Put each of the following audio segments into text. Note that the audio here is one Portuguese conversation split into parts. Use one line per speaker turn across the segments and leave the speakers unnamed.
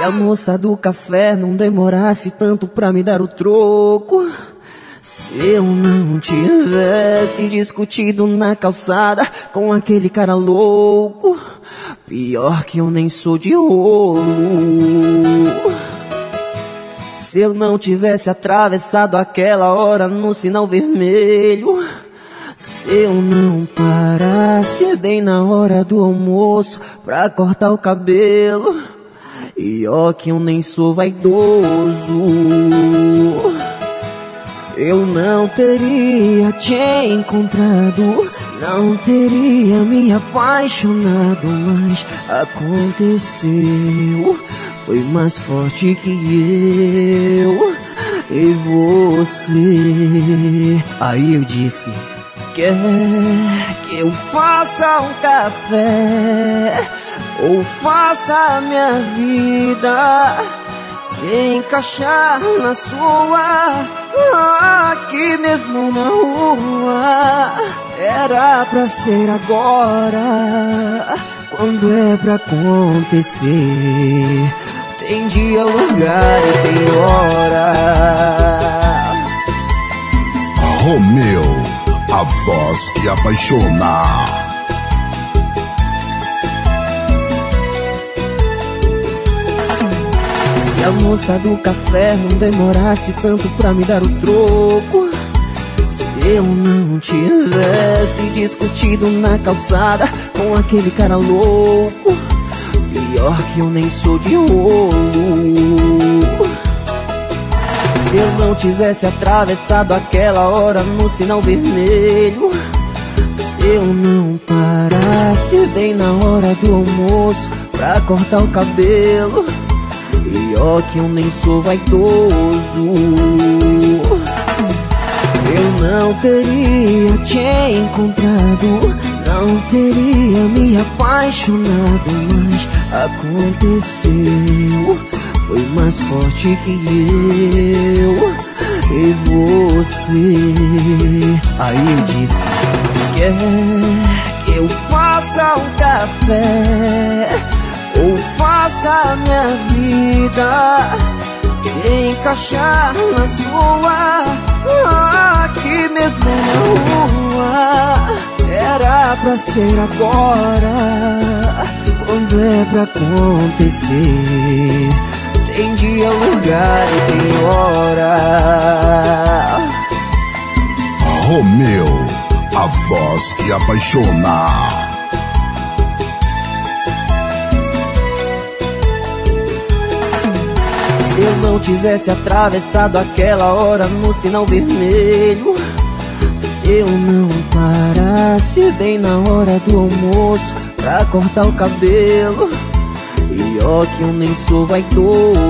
Se a moça do café não demorasse tanto pra me dar o troco. Se eu não tivesse discutido na calçada com aquele cara louco, pior que eu nem sou de rolo. Se eu não tivesse atravessado aquela hora no sinal vermelho, se eu não parasse bem na hora do almoço pra cortar o cabelo, e ó que eu nem sou vaidoso. Eu não teria te encontrado, não teria me apaixonado, mas aconteceu. Foi mais forte que eu e você. Aí eu disse: Quer que eu faça um café ou faça minha vida se encaixar na sua? aqui mesmo na rua. Era pra ser agora, quando é pra acontecer. Tem dia, lugar e tem hora.
Romeu, a voz que apaixona.
Se a moça do café não demorasse tanto pra me dar o troco. Se eu não tivesse discutido na calçada com aquele cara louco Pior que eu nem sou de rolo Se eu não tivesse atravessado aquela hora no sinal vermelho Se eu não parasse bem na hora do almoço pra cortar o cabelo ó que eu nem sou vaidoso. Eu não teria te encontrado Não teria me apaixonado Mas aconteceu. Foi mais forte que eu e você. Aí eu disse Quer que eu faça um café ou faça minha vida se encaixar na sua. Aqui mesmo na rua era pra ser agora quando é pra acontecer. Tem dia lugar e tem hora.
Romeu a voz que apaixona
eu não tivesse atravessado aquela hora no sinal vermelho Se eu não parasse bem na hora do almoço Pra cortar o cabelo E ó que eu nem sou vaidoso.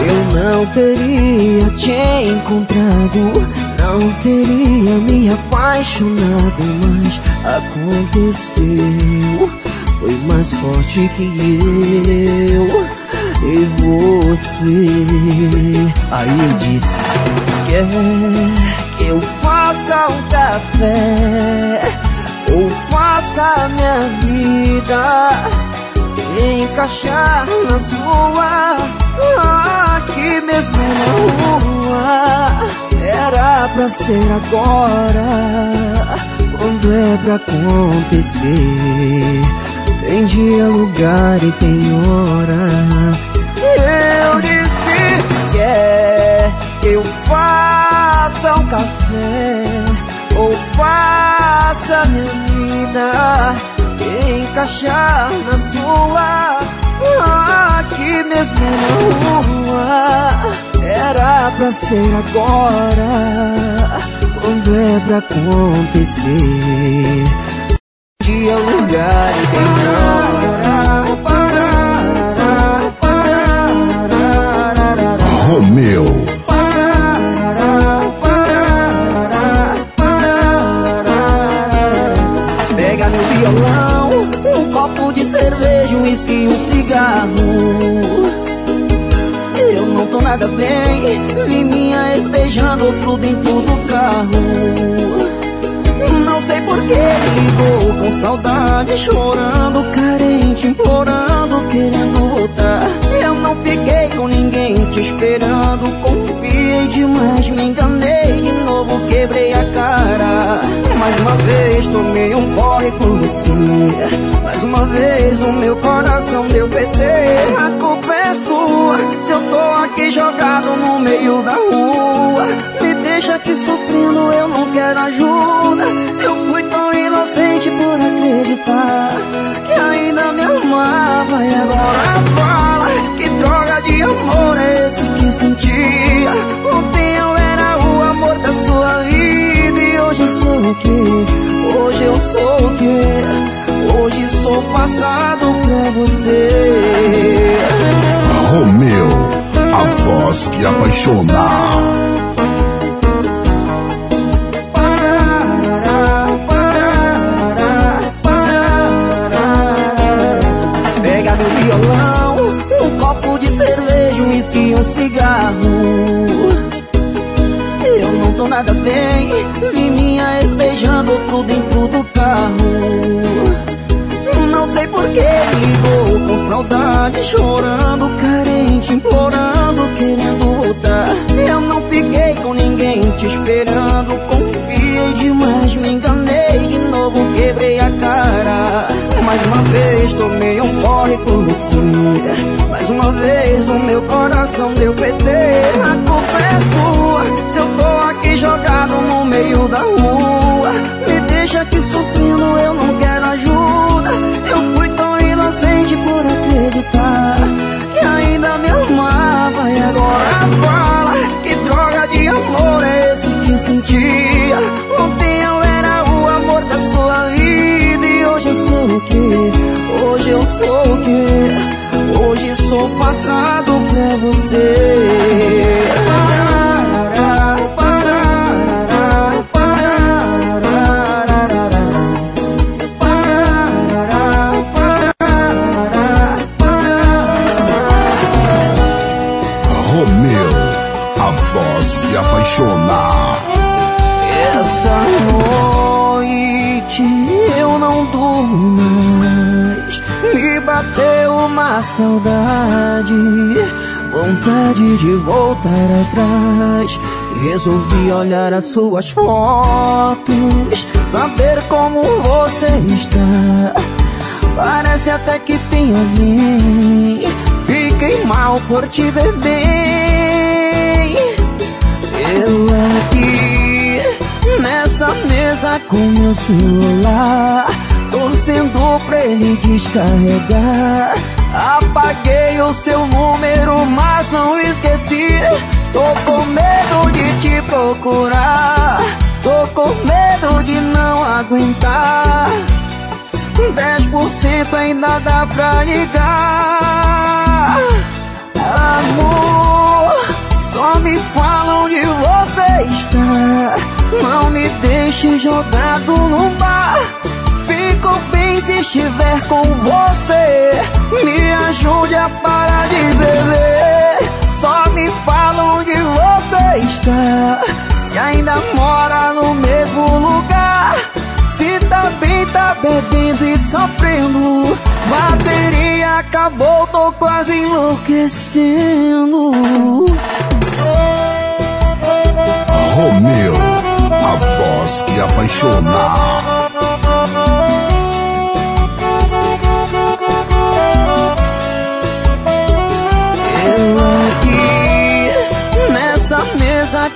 Eu não teria te encontrado Não teria me apaixonado Mas aconteceu foi mais forte que eu e você. Aí eu disse: Quer que eu faça um café ou faça minha vida se encaixar na sua? Aqui mesmo na rua. Era pra ser agora, quando é pra acontecer tem dia, lugar e tem hora. Eu disse quer que eu faça um café ou faça minha vida encaixar na sua. Aqui mesmo na rua era pra ser agora. Quando é pra acontecer dia, lugar e tem
Romeu.
Pega meu violão, um copo de cerveja, um uísque e um cigarro. Eu não tô nada bem, vi minha ex beijando outro dentro do carro não sei por que ligou com saudade, chorando, carente, implorando, querendo voltar. Eu não fiquei com ninguém te esperando, confiei demais, me enganei de novo, quebrei a cara. Mais uma vez tomei um corre por você, mais uma vez o meu coração deu PT. A culpa é sua, se eu tô aqui jogado no meio da rua, me deixa aqui sofrendo, eu não quero ajuda. Eu fui tão inocente por acreditar que ainda me amava e agora fala que droga de amor é esse que sentia. Ontem eu era o amor da sua vida e hoje eu sou o que? Hoje eu sou o que? Hoje sou passado pra você.
Romeu, a voz que apaixona.
Nada bem. Vi minha ex beijando outro dentro do carro. Não sei por que ligou com saudade Chorando, carente, implorando, querendo voltar Eu não fiquei com ninguém te esperando. Confiei demais, me enganei De novo quebrei a cara. Mais uma vez tomei um corre por você. Mais uma vez o meu coração deu PT A culpa é sua Se eu tô da rua Me deixa aqui sofrendo, eu não quero ajuda Eu fui tão inocente por acreditar Que ainda me amava E agora fala Que droga de amor é esse que sentia Ontem eu era o amor da sua vida hoje eu sou o que? Hoje eu sou o que? Hoje sou passado pra você. Saudade, vontade de voltar atrás. Resolvi olhar as suas fotos, saber como você está. Parece até que tem alguém. Fiquei mal por te ver bem. Eu aqui nessa mesa com meu celular torcendo pra ele descarregar. Apaguei o seu número, mas não esqueci. Tô com medo de te procurar. Tô com medo de não aguentar. 10% ainda dá pra ligar. Amor, só me fala onde você está. Não me deixe jogado no bar. Fico bem se estiver com você. Me ajude a parar de beber. Só me fala onde você está. Se ainda mora no mesmo lugar. Se tá bem, tá bebendo e sofrendo. Bateria acabou, tô quase enlouquecendo.
Romeu, a voz que apaixona.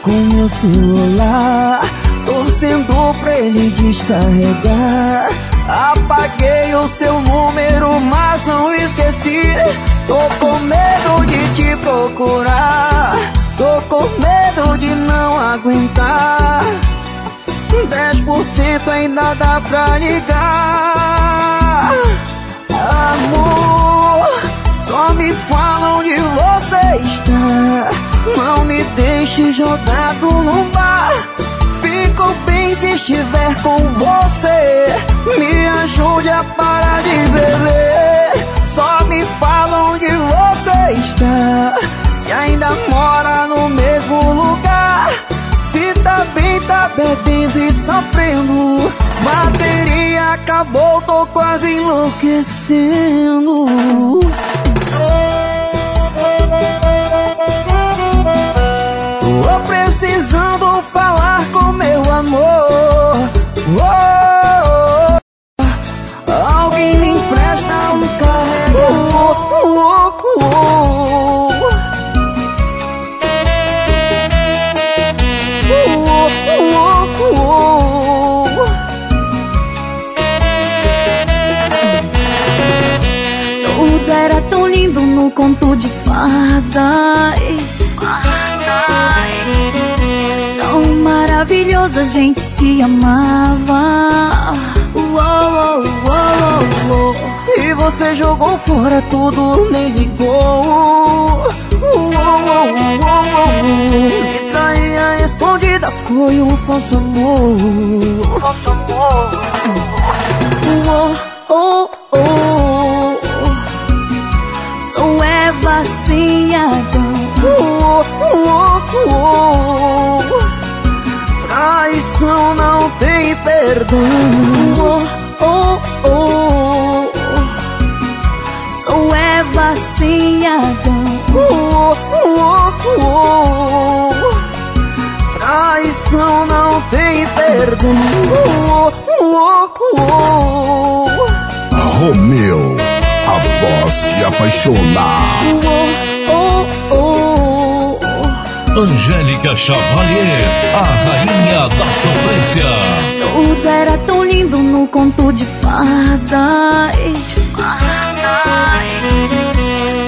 Com meu celular, torcendo pra ele descarregar. Apaguei o seu número, mas não esqueci. Tô com medo de te procurar, tô com medo de não aguentar. 10% ainda dá pra ligar. Amor, só me fala onde você está. Não me deixe jogado no bar. Fico bem se estiver com você. Me ajude a parar de beber. Só me fala onde você está. Se ainda mora no mesmo lugar. Se tá bem, tá bebendo e sofrendo. Bateria acabou, tô quase enlouquecendo. Falar com meu amor. Oh, alguém me empresta um carregador. Oh, oh,
Tudo era tão lindo no conto de fadas. Maravilhoso, a gente se amava. Uou, uou, uou,
E você jogou fora tudo, nem ligou. Me traía escondida, foi um falso amor. Falso amor.
Oh, oh, oh. Sou Eva sem Adão.
Oh, oh, oh. Traição não tem perdão.
Oh, oh, oh. Sou Eva sem Adão.
Oh, oh, oh. Traição não tem perdão. Oh, oh, oh.
Romeu, a voz que apaixona.
Oh, oh, oh.
Angélica Chavalier, a rainha da sofrência.
Tudo era tão lindo no conto de fadas.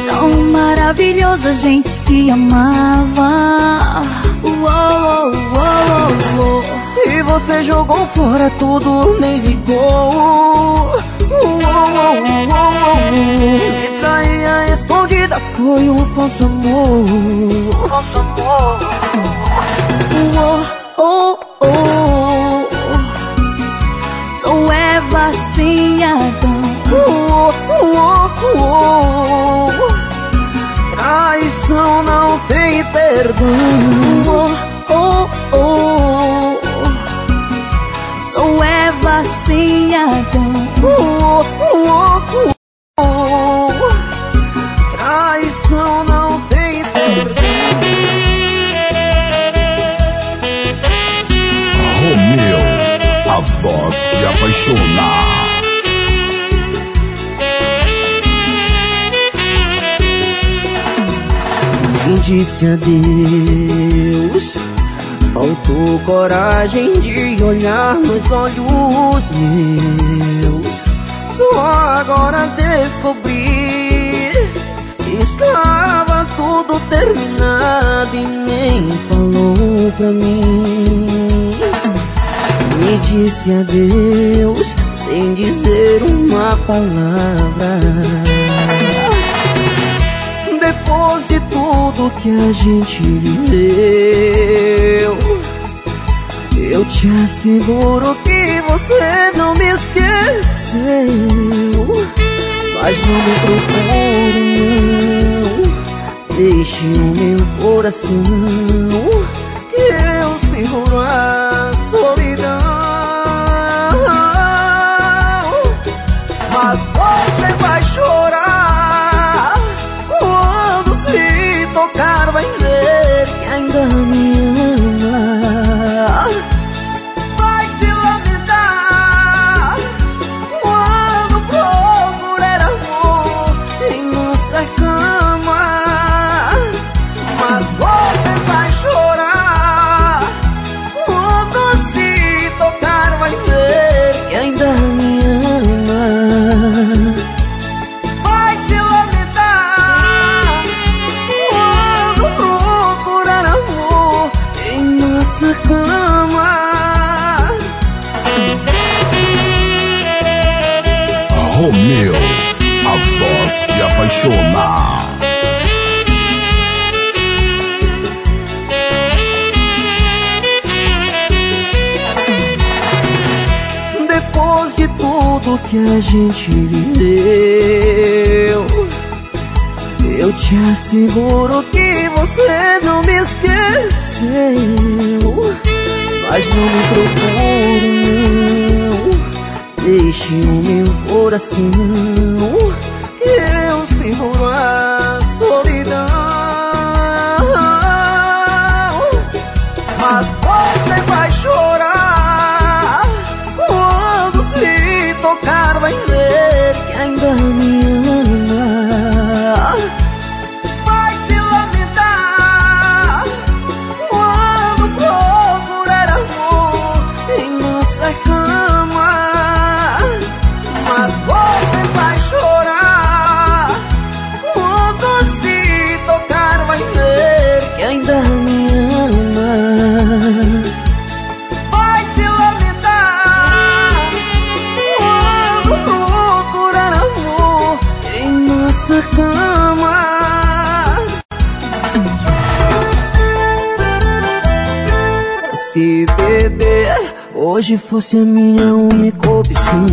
Tão maravilhoso, a gente se amava. Uou, uou, uou,
E você jogou fora tudo, nem ligou. Me traía escondida, foi um falso amor. Falso amor.
Oh, oh, Sou Eva sem Adão.
Traição não tem perdão.
A voz que apaixona.
Quem disse adeus. Faltou coragem de olhar nos olhos meus. Só agora descobri que Estava tudo terminado e nem falou pra mim Me disse adeus sem dizer uma palavra depois de tudo que a gente viveu. Eu te asseguro que você não me esqueceu. Mas não me procure, não. Deixe o meu coração a gente viveu, eu te asseguro que você não me esqueceu. Mas não me procure, não. deixe o meu coração hoje fosse a minha única opção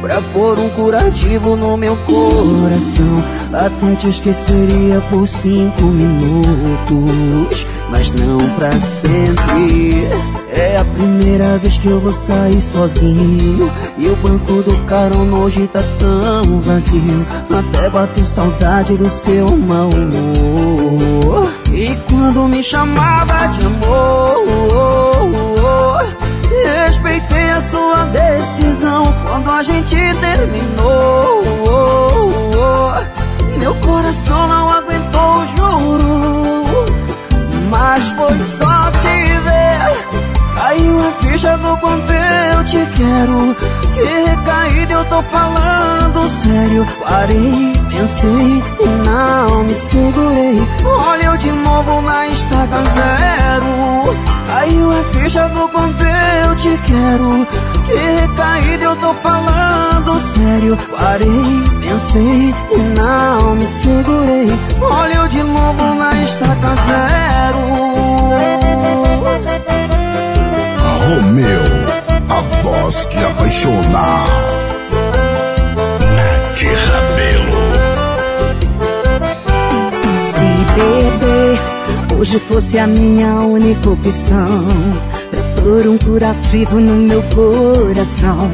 Pra pôr um curativo no meu coração. Até te esqueceria por cinco minutos Mas não pra sempre. É a primeira vez que eu vou sair sozinho E o banco do carona hoje tá tão vazio. Até bateu saudade do seu mau humor. E quando me chamava de amor sua decisão quando a gente terminou. Meu coração não aguentou, juro. Mas foi só te ver. Caiu a ficha do quanto eu te quero. Que recaída eu tô falando sério. Parei, pensei e não me segurei. Olha eu de novo na estaca zero. Caiu a ficha do quanto eu te quero. Que recaída eu tô falando sério. Parei, pensei e não me segurei. Olha eu de novo na estaca zero.
Romeu, a voz que apaixona
hoje fosse a minha única opção pôr um curativo no meu coração.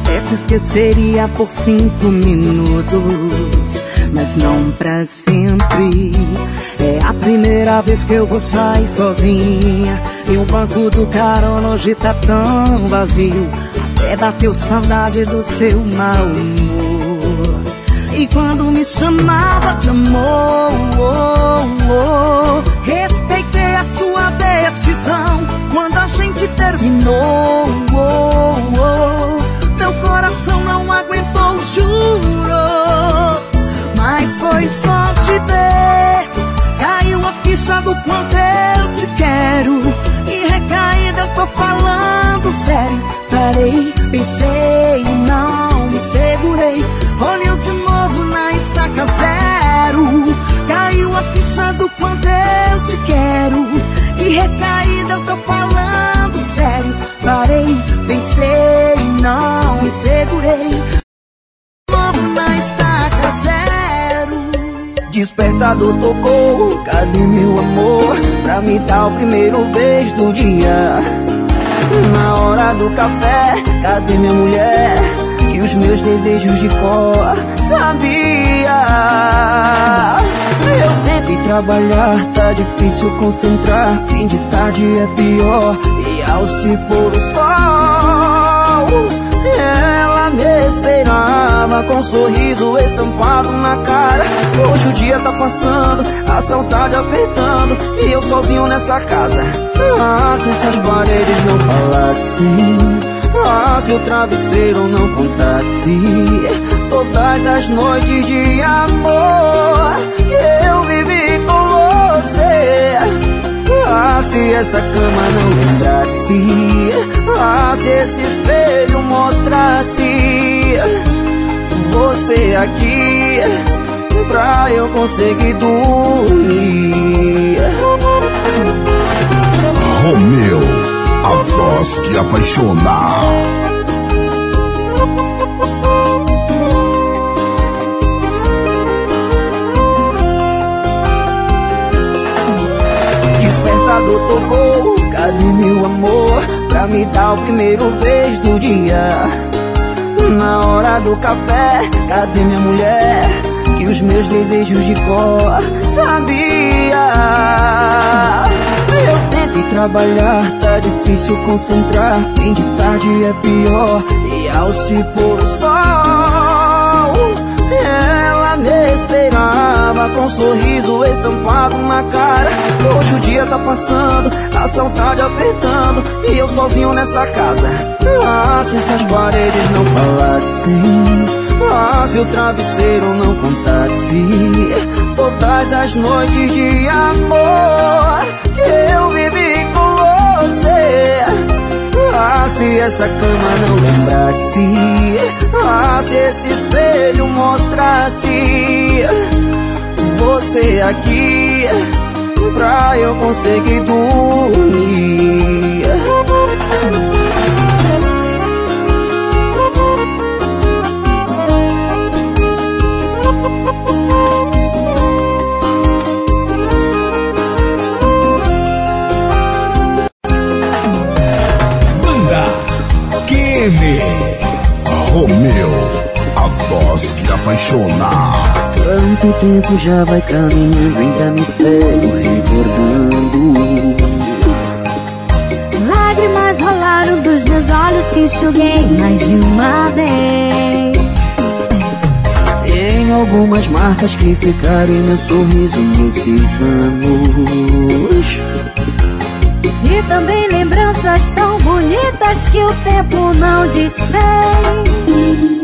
Até te esqueceria por cinco minutos Mas não pra sempre. É a primeira vez que eu vou sair sozinha. E o banco do carona hoje tá tão vazio. Até bateu saudade do seu mau humor. E quando me chamava de amor, oh, oh, respeitei a sua decisão. Quando a gente terminou, oh, oh, meu coração não aguentou, juro. Mas foi só te ver, caiu a ficha do quanto eu te quero. E recaída, eu tô falando sério. Parei, pensei, não me segurei. Olhei de novo na estaca zero Caiu a ficha do quanto eu te quero E recaída eu tô falando sério Parei, pensei, não me segurei Novo na estaca zero
Despertador tocou, cadê meu amor? Pra me dar o primeiro beijo do dia Na hora do café, cadê minha mulher? que os meus desejos de cor sabia. Eu tento ir trabalhar, tá difícil concentrar. Fim de tarde é pior, e ao se pôr o sol, ela me esperava com um sorriso estampado na cara. Hoje o dia tá passando, a saudade apertando, e eu sozinho nessa casa. Ah, se essas paredes não falassem. Se o travesseiro não contasse. Todas as noites de amor Que eu vivi com você. Ah, se essa cama não lembrasse. Ah, se esse espelho mostrasse. Você aqui Pra eu conseguir dormir.
Romeu a voz que apaixona.
Despertador tocou, cadê meu amor? Pra me dar o primeiro beijo do dia. do café, cadê minha mulher? Que os meus desejos de cor sabia. Eu tentei trabalhar, tá difícil concentrar. Fim de tarde é pior, e ao se pôr o sol, ela me esperava com um sorriso estampado na cara. Hoje o dia tá passando, a saudade apertando, e eu sozinho nessa casa. Ah, se essas paredes não falassem. Ah, se o travesseiro não contasse Todas as noites de amor Se essa cama não lembrasse Ah, se esse espelho mostrasse Você aqui Pra eu conseguir dormir
voz que apaixona.
Quanto tempo já vai caminhando, ainda me pego recordando.
Lágrimas rolaram dos meus olhos que enxuguei mais de uma vez.
Tenho algumas marcas que ficaram em meu sorriso nesses anos.
E também lembranças tão bonitas que o tempo não desfez.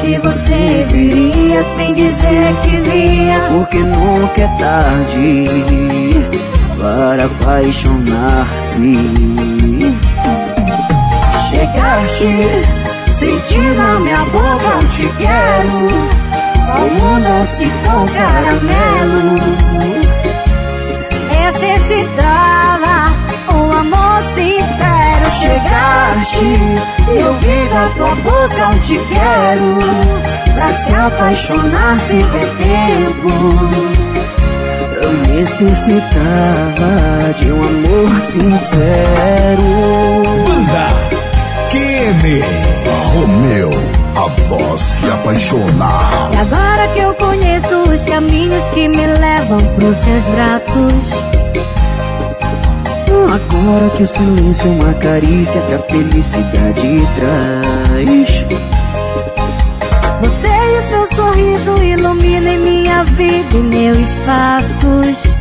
Que você viria sem dizer que vinha? Porque nunca é tarde para apaixonar-se. Chegaste, senti na minha boca um te quero. O mundo se com caramelo
necessitava um amor
Chegaste, eu vi da tua boca um te quero. Pra se apaixonar sem ter tempo. Eu necessitava de um amor sincero.
Banda Kene Romeu, a voz que apaixona.
E agora que eu conheço os caminhos que me levam pros seus braços.
Agora que o silêncio é uma carícia que a felicidade traz.
Você e o seu sorriso iluminam minha vida e meus passos.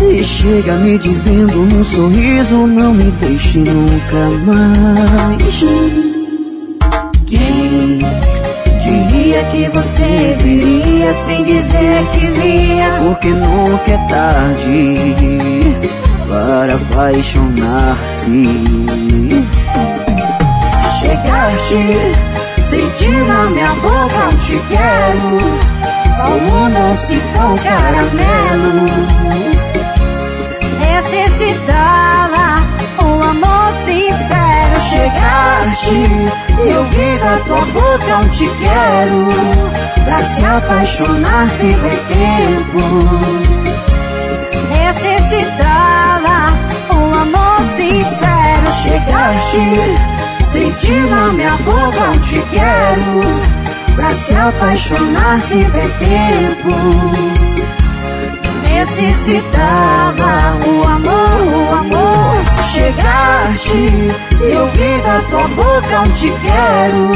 E chega me dizendo num sorriso, não me deixe nunca mais. Quem diria que você viria sem dizer que vinha? Porque nunca é tarde para apaixonar-se. Chegaste, senti na minha boca um te quero. O mundo se com caramelo.
Necessitava um amor sincero.
Chegaste, eu vi da tua boca um te quero. Pra se apaixonar sem ter tempo
necessitava sincero.
Chegaste, senti na minha boca um te quero. Pra se apaixonar sem ter tempo.
Necessitava um amor, um amor.
Chegaste, eu vi da tua boca um te quero.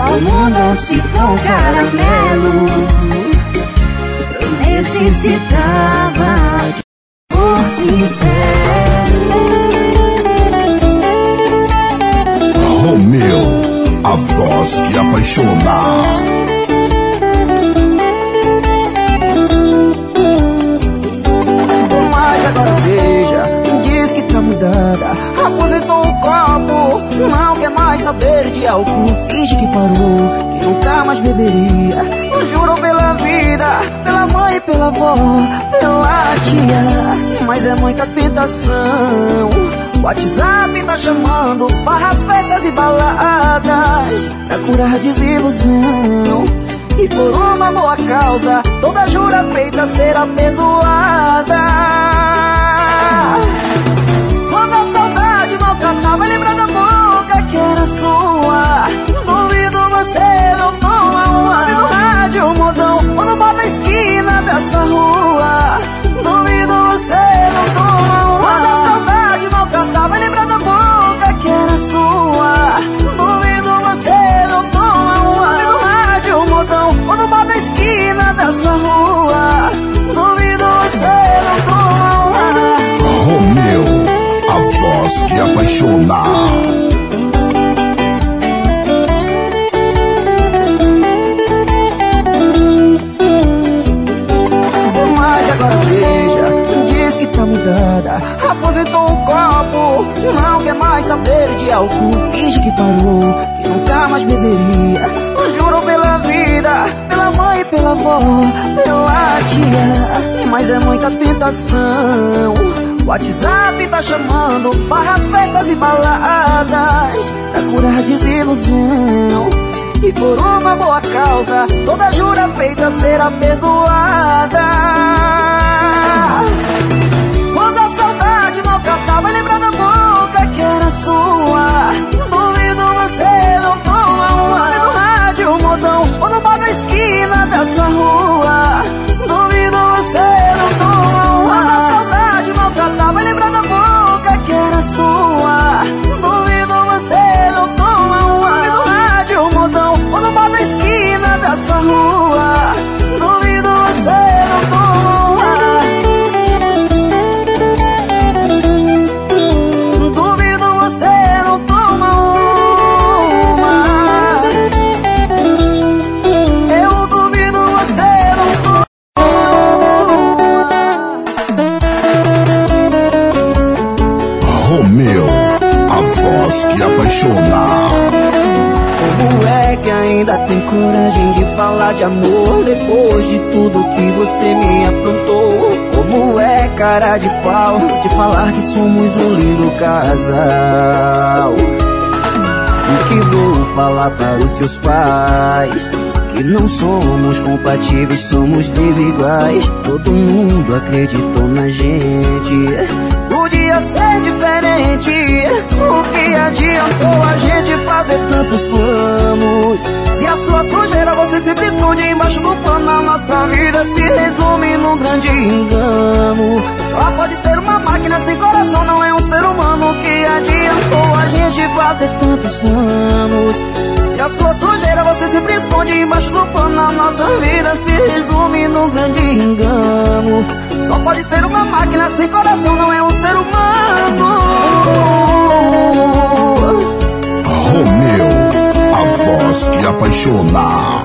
O mundo se com caramelo necessitava de amor sincero.
Romeu, a voz que apaixona.
Mas agora veja, diz que tá. Aposentou o copo, não quer mais saber de álcool. Finge que parou, que nunca mais beberia. Juro pela vida, pela mãe, pela avó, pela tia. Mas é muita tentação. WhatsApp tá chamando, farras, festas e baladas pra curar desilusão. E por uma boa causa, toda jura feita será perdoada. Álcool. Finge que parou, que nunca mais beberia. Juro pela vida, pela mãe, pela avó, pela tia. Mas é muita tentação. WhatsApp tá chamando, farras, festas e baladas Pra curar desilusão E por uma boa causa Toda jura feita será perdoada Quando a saudade maltratar Vai sua. Duvido você não toma um no rádio modão Ou no bar da esquina da sua rua. Duvido você cara de pau de falar que somos um lindo casal. O que vou falar para os seus pais Que não somos compatíveis, somos desiguais. Todo mundo acreditou na gente. Podia ser diferente. O que adiantou a gente fazer tantos planos? Se a sua sujeira você sempre esconde embaixo do pano A nossa vida se resume num grande engano Só pode ser uma máquina sem coração Não é um ser humano que adiantou a gente fazer tantos planos. Se a sua sujeira você sempre esconde embaixo do pano A nossa vida se resume num grande engano. Só pode ser uma máquina sem coração, não é um ser humano.
Romeu, a voz que apaixona.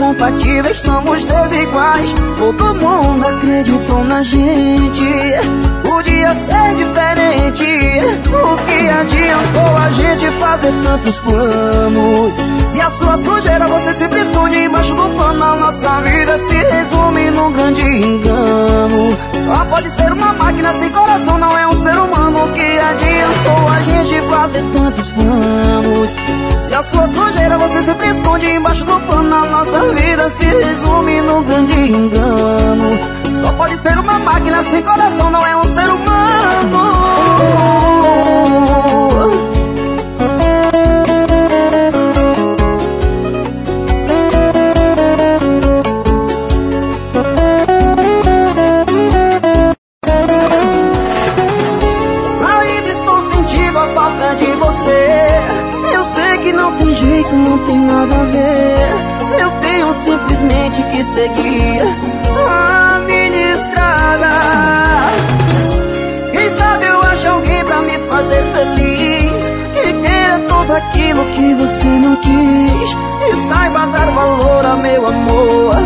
Compatíveis, somos desiguais. Todo mundo acreditou na gente. Podia ser diferente. O que adiantou a gente fazer tantos planos? Se a sua sujeira você sempre esconde embaixo do pano, a nossa vida se resume num grande engano. Só pode ser uma máquina sem coração, não é um ser humano. Que adiantou a gente fazer tantos planos? Se a sua sujeira você sempre esconde embaixo do pano, a nossa vida se resume num grande engano. Só pode ser uma máquina sem coração, não é um ser humano. Simplesmente que seguir a minha estrada. Quem sabe eu acho alguém pra me fazer feliz. Que queira tudo aquilo que você não quis. E saiba dar valor a meu amor.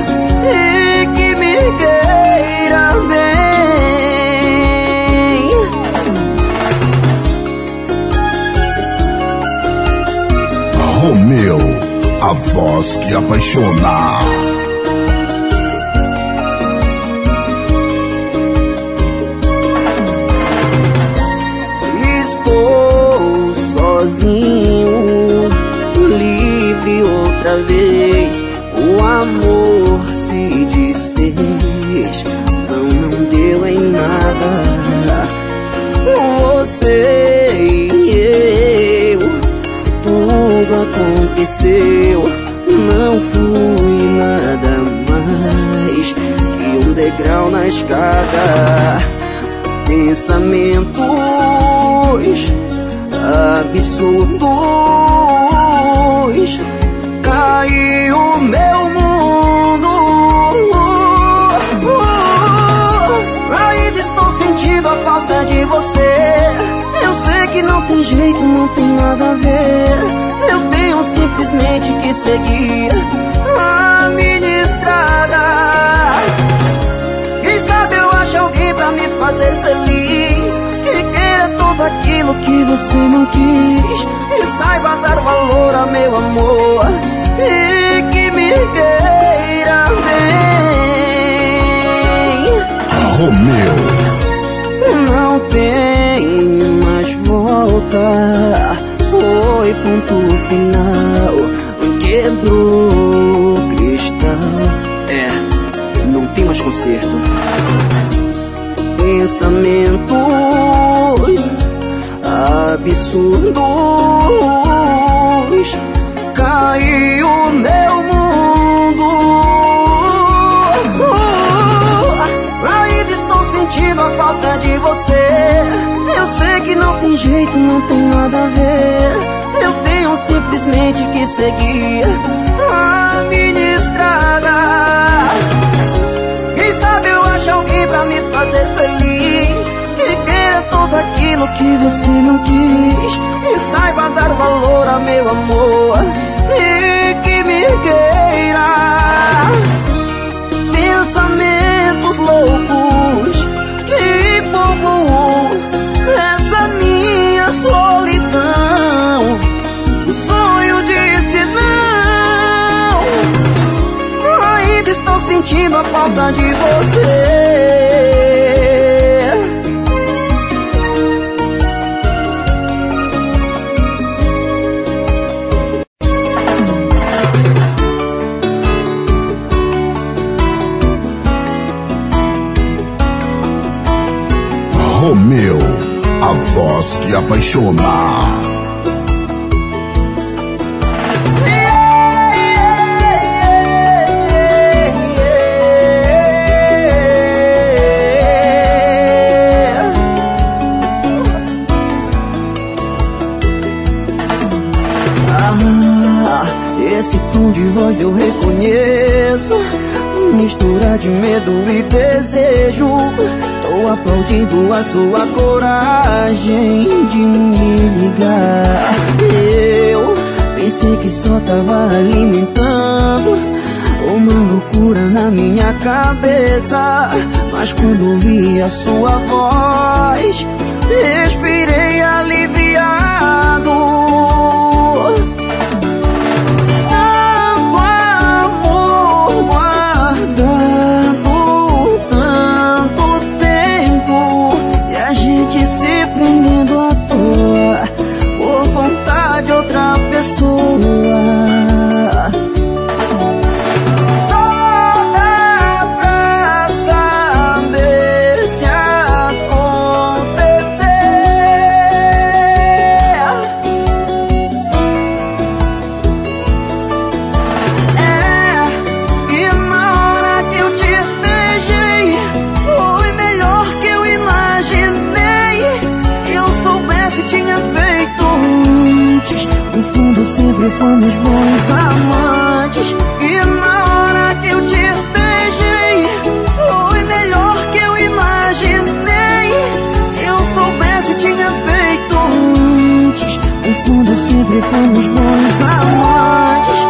E que me queira bem.
Romeu, a voz que apaixona.
Vez. O amor se desfez, não, não deu em nada. Você e eu, tudo aconteceu. Não fui nada mais que um degrau na escada pensamentos absurdos tem nada a ver. Eu tenho simplesmente que seguir a minha estrada. Quem sabe eu acho alguém pra me fazer feliz. Que queira tudo aquilo que você não quis. E saiba dar valor a meu amor. E que me queira bem.
Romeu.
Não tem Foi ponto final. Quebrou o cristal. É, não tem mais conserto. Pensamentos absurdos. Caiu meu mundo. Ainda estou sentindo a falta de você. Eu sei que não tem jeito, não tem nada a ver. Eu tenho simplesmente que seguir a minha estrada. Quem sabe eu acho alguém pra me fazer feliz. Que queira tudo aquilo que você não quis. E saiba dar valor a meu amor. E que me queira pensamentos loucos sentindo a falta de você.
Romeu. A voz que apaixona.
De voz eu reconheço. Mistura de medo e desejo. Tô aplaudindo a sua coragem de me ligar. Eu pensei que só tava alimentando uma loucura na minha cabeça. Mas quando vi a sua voz, respirei sempre fomos bons amantes.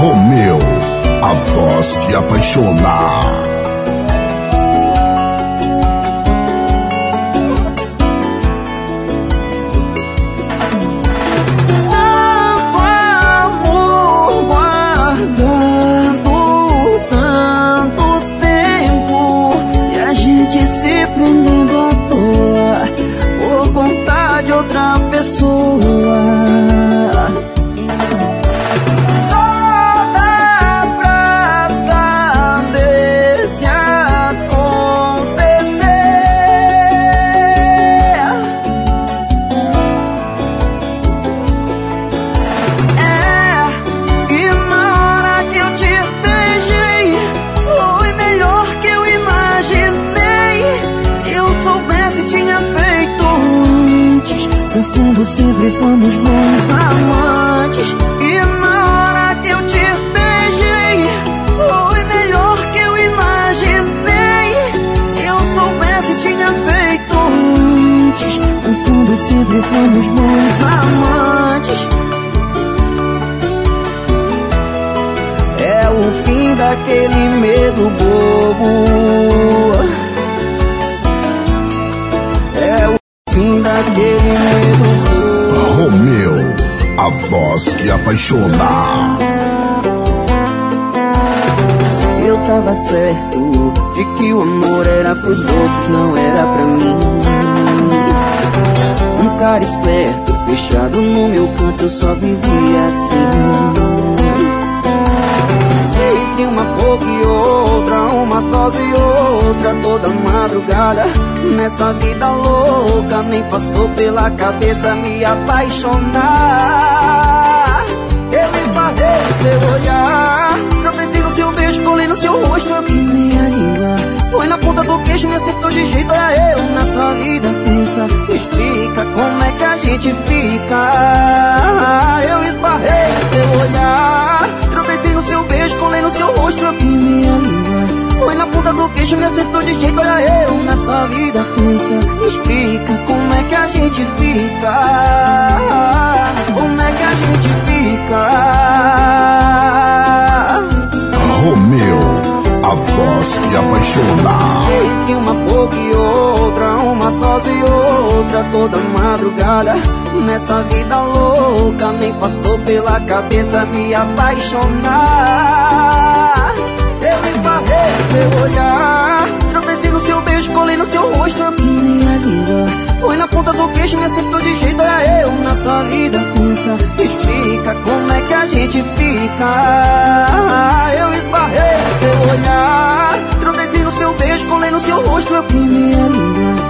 Romeu. A voz que apaixona.
sempre fomos bons amantes. E na hora que eu te beijei, foi melhor que eu imaginei. Se eu soubesse, tinha feito antes. No fundo, sempre fomos bons amantes. É o fim daquele medo bobo. É o fim daquele medo
voz que apaixona.
Eu tava certo de que o amor era pros outros, não era pra mim. Um cara esperto, fechado no meu canto, eu só vivia assim uma pouco e outra, uma dose e outra, toda madrugada. Nessa vida louca, nem passou pela cabeça me apaixonar. Eu esbarrei no seu olhar, tropecei no seu beijo, colei no seu rosto, eu minha língua. Foi na ponta do queixo, me acertou de jeito, era eu na sua vida. Pensa, explica como é que a gente fica. Eu esbarrei no seu olhar, no seu beijo, colei no seu rosto, eu minha língua. Foi na ponta do queixo, me acertou de jeito, olha eu na sua vida. Pensa, explica como é que a gente fica. Como é que a gente fica.
Romeu, a voz que apaixona.
Entre uma boca e outra, uma e outra, toda madrugada. Nessa vida louca, nem passou pela cabeça me apaixonar. Eu esbarrei no seu olhar, tropecei no seu beijo, colei no seu rosto, eu minha língua. Foi na ponta do queixo, me acertou de jeito, era eu na sua vida. Pensa, explica como é que a gente fica. Eu esbarrei no seu olhar, tropecei no seu beijo, colei no seu rosto, eu minha língua.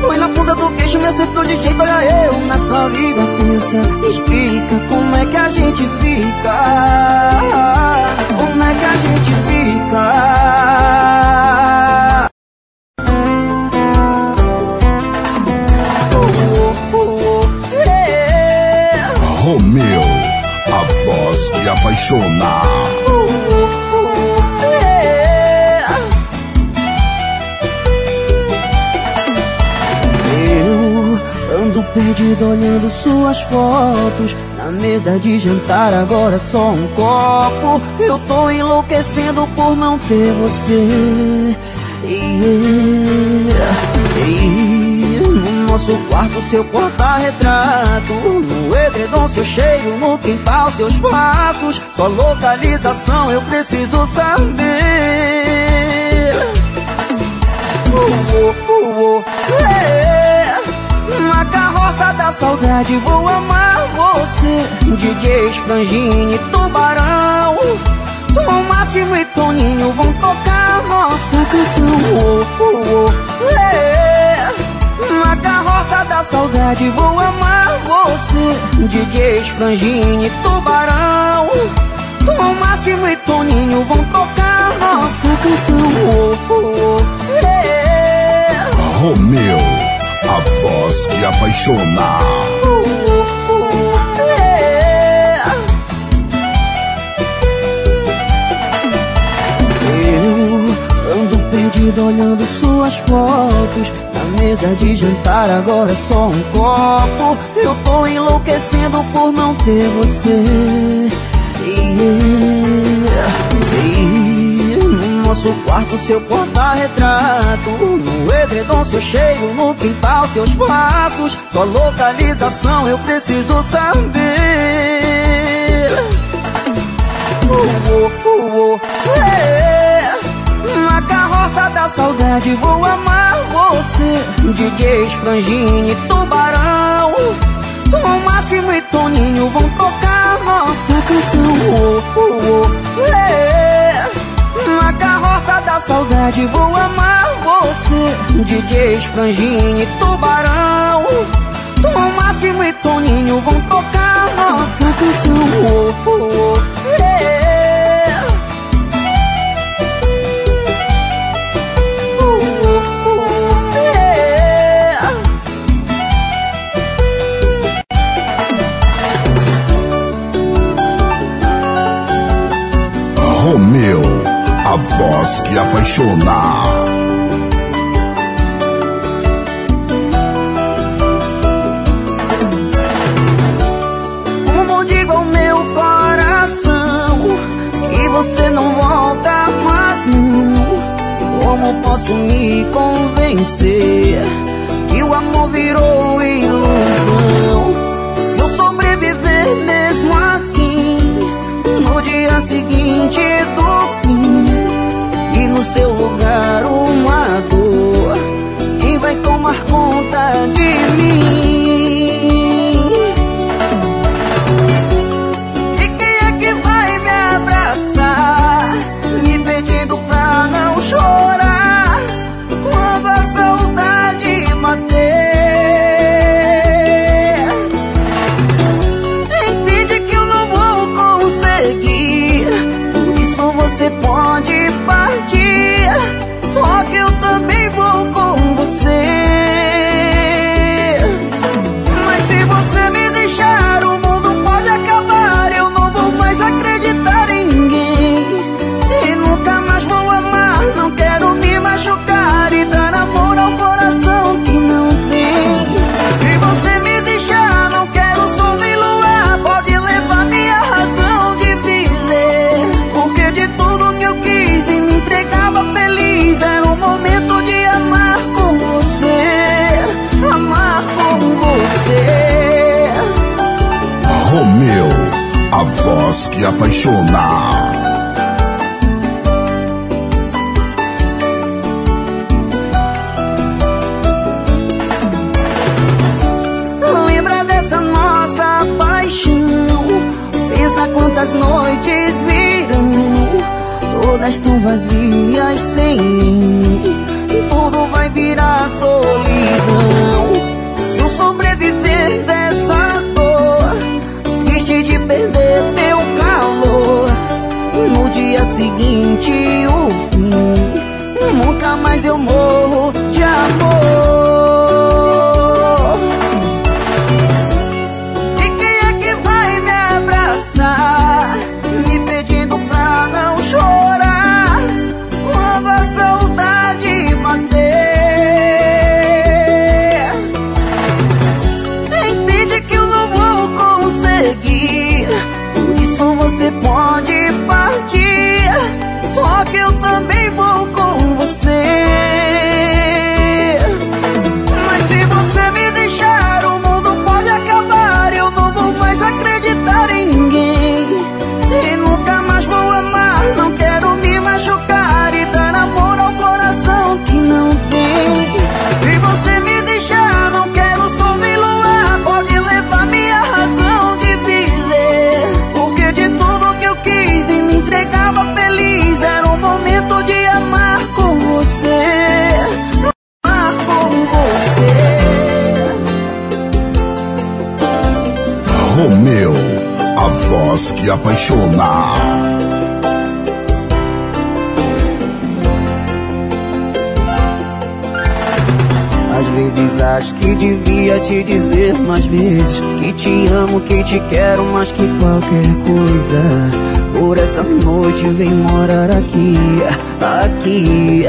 Foi na ponta do queixo, me acertou de jeito, olha eu na sua vida. Pensa, explica como é que a gente fica. Como é que a gente fica. Oh.
Romeu, a voz que apaixona.
Perdido olhando suas fotos. Na mesa de jantar agora só um copo. Eu tô enlouquecendo por não ter você. E no nosso quarto seu porta-retrato. No edredom seu cheiro, no quintal seus passos. Sua localização eu preciso saber. Uh, uh, uh, é. Na carroça da saudade vou amar você. DJ Frangine, Tubarão Tom Máximo e Toninho vão tocar nossa canção. Oh, oh, oh. Na carroça da saudade vou amar você. DJ Frangine, Tubarão Tom Máximo e Toninho vão tocar nossa canção. Oh, oh, oh.
Romeu, a voz que apaixona.
Eu ando perdido olhando suas fotos Na mesa de jantar agora é só um copo Eu tô enlouquecendo por não ter você Yeah. No nosso quarto seu porta-retrato. No edredom seu cheiro, no quintal seus passos Sua localização eu preciso saber. Uh, uh, uh, uh, é. Na carroça da saudade vou amar você. DJs Frangine, Tubarão. Tom Máximo e Toninho vão tocar nossa canção. Oh, oh, oh, é. Na carroça da saudade vou amar você DJ Frangini, Tubarão Tom Máximo e Toninho vão tocar nossa canção oh, oh, oh, yeah. oh, oh yeah.
Romeu a voz que apaixona.
você não volta mais não Como posso me convencer Que o amor virou ilusão Se eu sobreviver mesmo assim No dia seguinte no seu lugar uma dor Quem vai tomar conta de mim?
Voz que apaixona.
Lembra dessa nossa paixão? Pensa quantas noites virão, todas tão vazias sem mim. Tudo vai virar solidão. Seguinte, o fim. Nunca mais eu morro
voz que apaixona.
Às vezes acho que devia te dizer mais vezes Que te amo, que te quero mais que qualquer coisa por essa noite vem morar aqui, aqui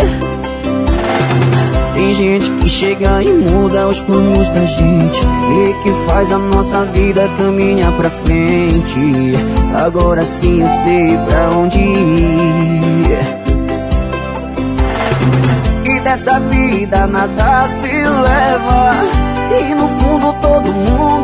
Tem gente que chega e muda os planos da gente. E que faz a nossa vida caminhar pra frente. Agora sim eu sei pra onde ir. E dessa vida nada se leva. E no fundo todo mundo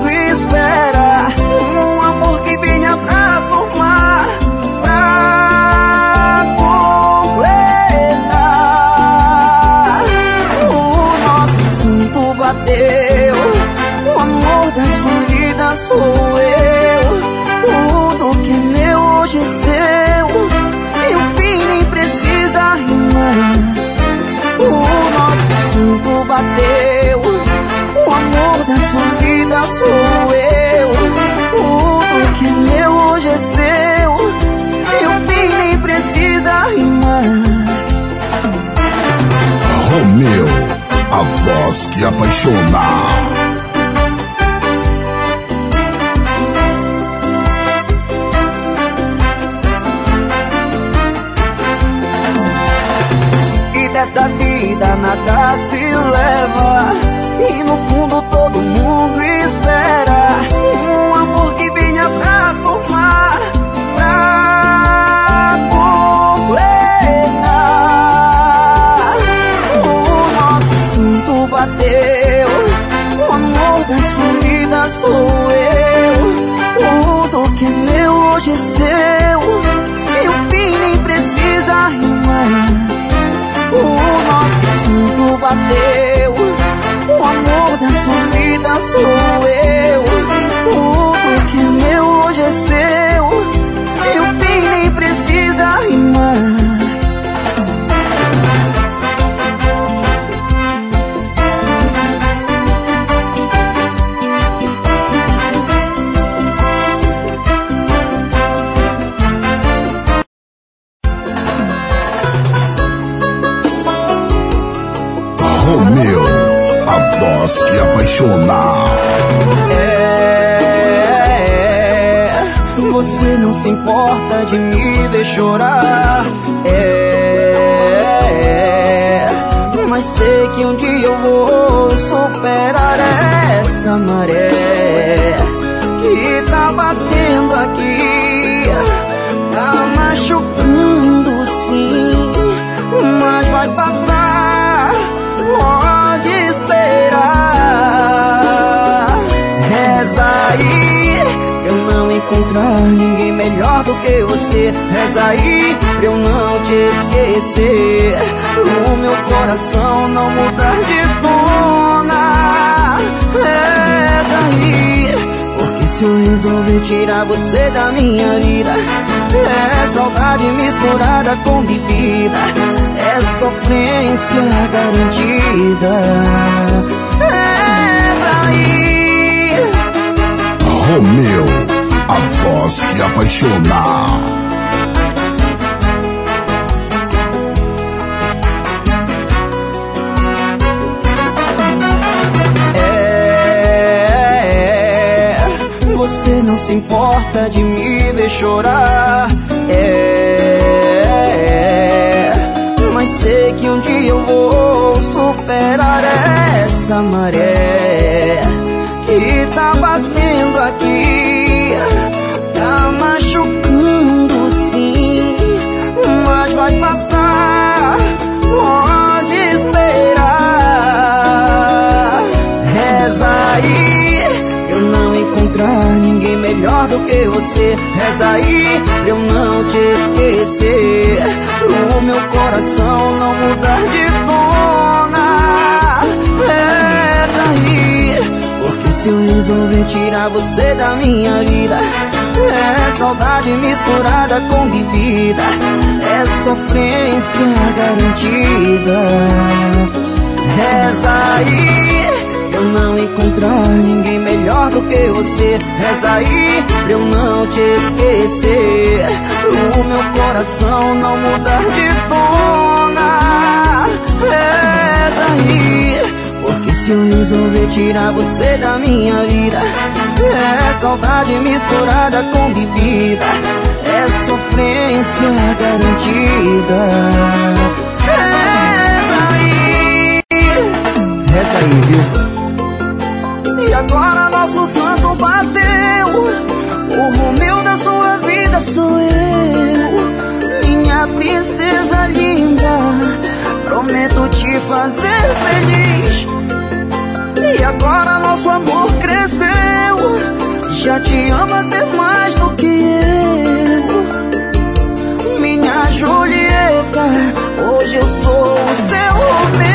sou eu. Tudo que é meu hoje é seu. O fim nem precisa rimar. O nosso santo bateu. O amor da sua vida sou eu. Tudo que é meu hoje é seu. O fim nem precisa rimar.
Romeu a voz que apaixona.
Nessa vida nada se leva. E no fundo todo mundo espera Um amor que venha pra somar Pra completar. O nosso cinto bateu O amor da sua vida sou cinto bateu. O amor da sua vida sou eu. Tudo que meu hoje é seu. E o fim nem precisa rimar.
Voz que apaixona.
É, você não se importa de me ver chorar. É, mas sei que um dia eu vou superar essa maré que tá batendo aqui, encontrar ninguém melhor do que você. Reza aí pra eu não te esquecer. O meu coração não mudar de tona. Reza aí. Porque se eu resolver tirar você da minha vida, é saudade misturada com bebida, é sofrência garantida. Reza aí.
Romeu, a voz que apaixona.
É, você não se importa de me ver chorar. É, mas sei que um dia eu vou superar essa maré que tá batendo aqui, do que você. Reza aí, pra eu não te esquecer. O meu coração não mudar de tona. Reza aí, porque se eu resolver tirar você da minha vida, é saudade misturada com bebida, é sofrência garantida. Reza aí, eu não encontrar ninguém melhor do que você. Reza aí, eu não te esquecer. O meu coração não mudar de tona. Reza aí, porque se eu resolver tirar você da minha vida, é saudade misturada com bebida, é sofrência garantida. Reza aí. Reza aí, viu? Fazer feliz. E agora nosso amor cresceu. Já te amo até mais do que eu. Minha Julieta, hoje eu sou o seu Romeu.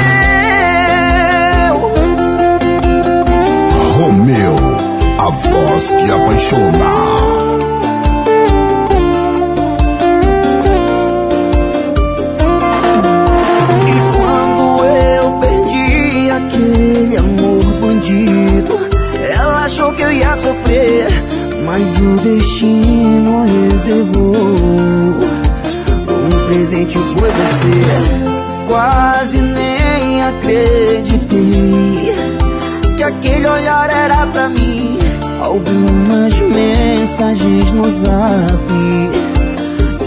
Romeu, a voz que apaixona.
Bandido, ela achou que eu ia sofrer, mas o destino reservou. Um presente foi você. Quase nem acreditei que aquele olhar era pra mim. Algumas mensagens no zap.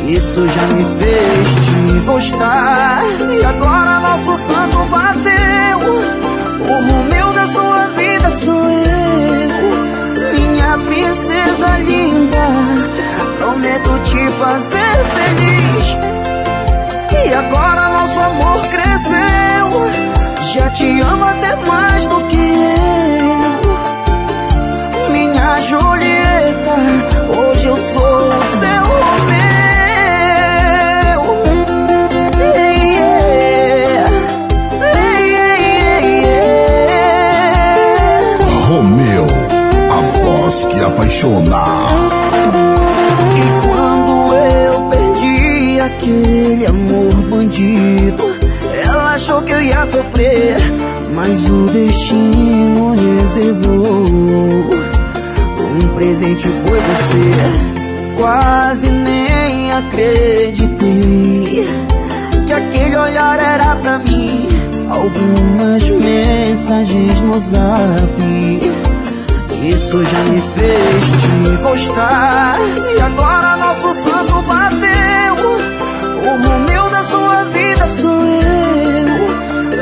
Isso já me fez te gostar. E agora nosso santo bateu. O Romeu princesa linda. Prometo te fazer feliz. E agora nosso amor cresceu. Já te amo até mais do que eu. Minha Julieta, hoje eu sou
que apaixona.
E quando eu perdi aquele amor bandido, ela achou que eu ia sofrer, mas o destino reservou. Um presente foi você. Quase nem acreditei que aquele olhar era pra mim. Algumas mensagens no zap isso já me fez te gostar. E agora nosso santo bateu. O Romeu da sua vida sou eu.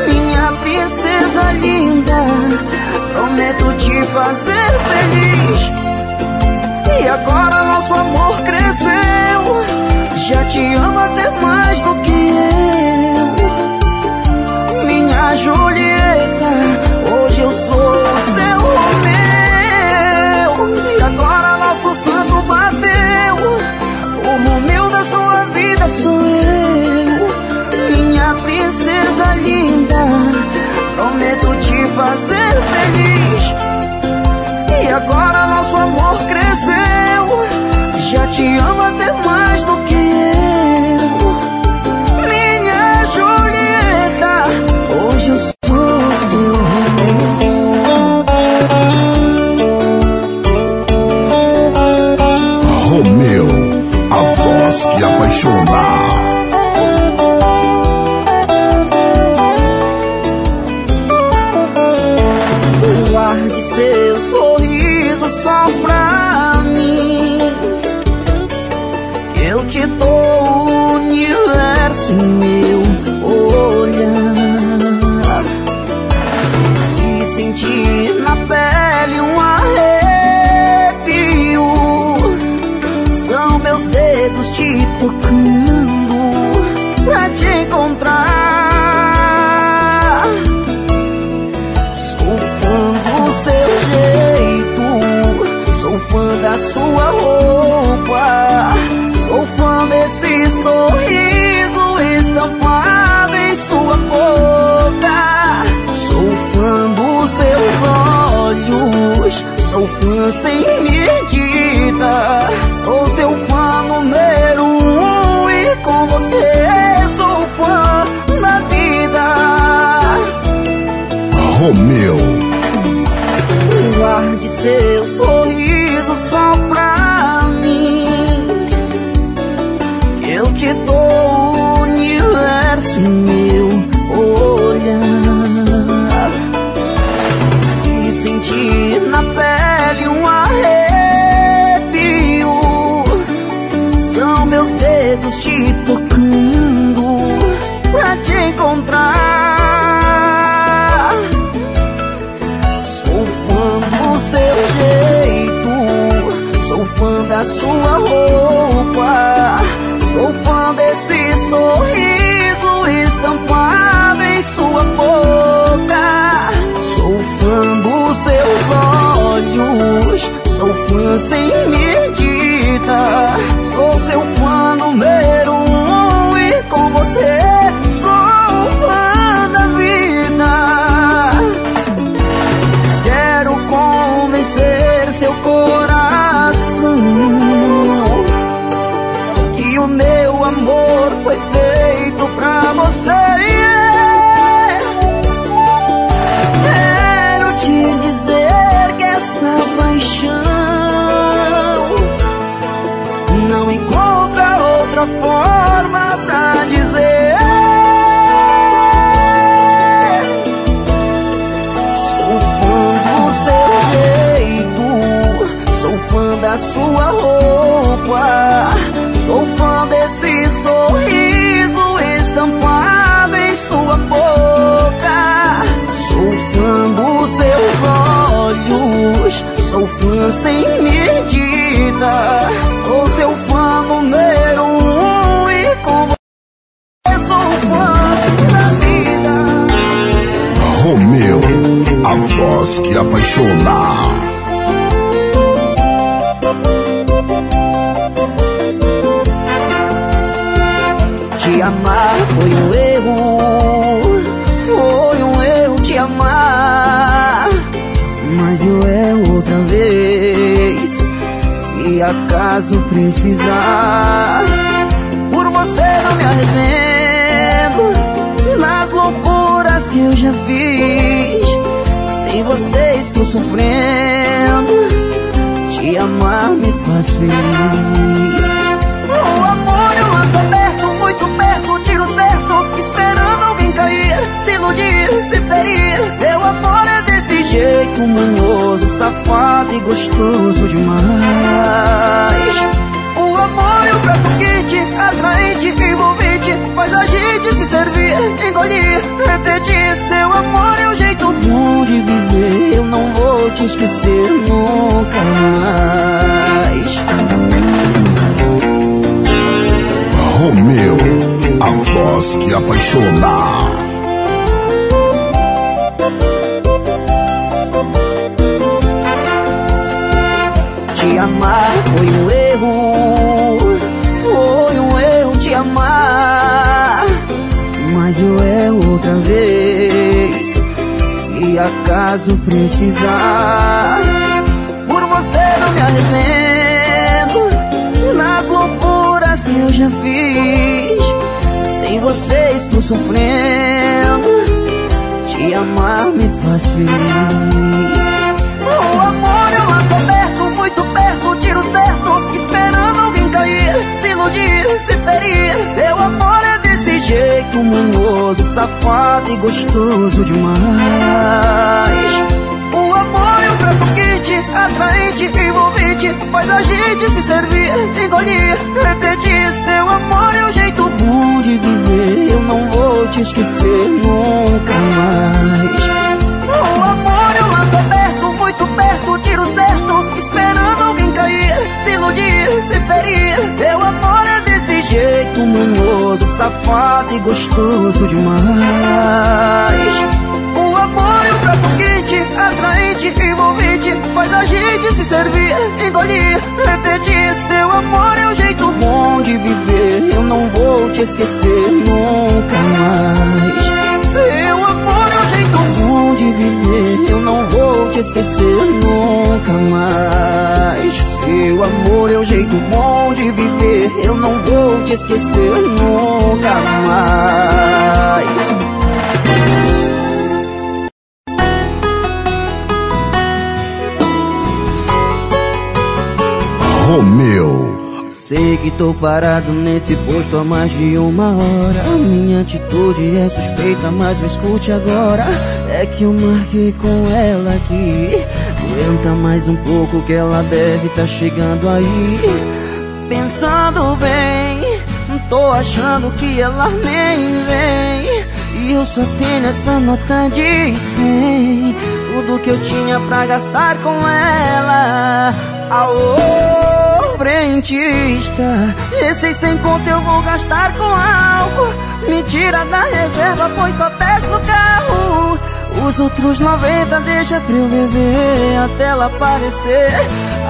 Minha princesa linda Prometo te fazer feliz. E agora nosso amor cresceu. Já te amo até mais do que fazer feliz. E agora nosso amor cresceu. Já te amo até mais do que sou fã sem medida, sou seu fã número um e com você sou fã da vida.
Romeu.
Guarde seu sua roupa, sou fã desse sorriso estampado em sua boca. Sou fã dos seus olhos, sou fã sem medida. Sou seu fã número um e com você seu fã sem medida. Sou seu fã número um e com você sou fã da vida.
Romeu, a voz que apaixona.
Te amar foi um erro, se acaso precisar. Por você não me arrependo, nas loucuras que eu já fiz. Sem você estou sofrendo, te amar me faz feliz. O amor é um aberto, muito perto, tiro certo, esperando alguém cair, se iludir, se ferir. Seu amor é jeito manhoso, safado e gostoso demais. O amor é um prato quente, atraente, envolvente, faz a gente se servir, engolir, repetir. Seu amor é o jeito bom de viver, eu não vou te esquecer nunca mais.
Romeu, a voz que apaixona.
Acaso precisar. Por você não me arrependo, nas loucuras que eu já fiz. Sem você estou sofrendo, te amar me faz feliz. O amor é laço aberto, muito perto, tiro certo, esperando alguém cair, se iludir, se ferir. Seu amor jeito manhoso, safado e gostoso demais. O amor é um prato quente, atraente, envolvente, faz a gente se servir, engolir, repetir. Seu amor é o jeito bom de viver, eu não vou te esquecer nunca mais. O amor é um laço aberto, muito perto, tiro certo, esperando alguém cair, se iludir, se ferir. Seu amor é jeito manhoso, safado e gostoso demais. O amor é um prato quente, atraente, envolvente, faz a gente se servir, engolir, repetir. Seu amor é o jeito bom de viver, eu não vou te esquecer nunca mais. Seu amor de viver, eu não vou te esquecer nunca mais. Seu amor é o jeito bom de viver, eu não vou te esquecer nunca mais. Tô parado nesse posto há mais de uma hora. Minha atitude é suspeita, mas me escute agora. É que eu marquei com ela aqui. Aguenta mais um pouco que ela deve tá chegando aí. Pensando bem, tô achando que ela nem vem. E eu só tenho essa nota de 100. Tudo que eu tinha pra gastar com ela. Aô, frentista. Esses sem conto eu vou gastar com álcool. Me tira da reserva, pois só testo no carro. Os outros 90 deixa pra eu beber até ela aparecer.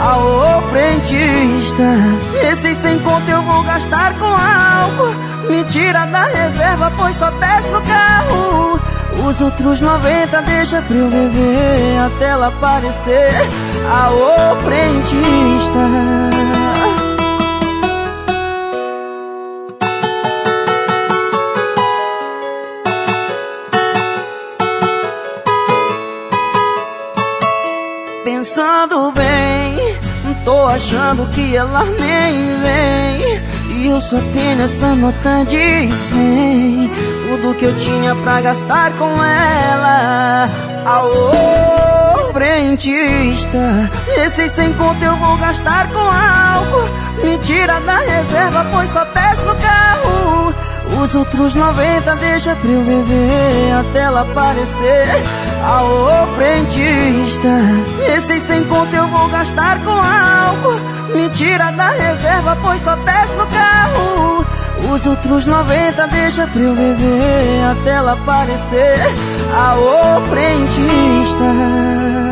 Aô, frentista. Esses sem conto eu vou gastar com álcool. Me tira da reserva, pois só testo no carro. Os outros 90 deixa pra eu beber até ela aparecer. Aô, frentista. Achando que ela nem vem. E eu só tenho essa nota de 100. Tudo que eu tinha pra gastar com ela. Aô, frentista. Esses sem conto eu vou gastar com álcool. Me tira da reserva, pois só testo no carro. Os outros 90 deixa pra eu beber até ela aparecer. Aô, frentista. Esses sem conto eu vou gastar com álcool Me tira da reserva, pois só testo no carro Os outros 90 deixa pra eu beber Até ela aparecer a frentista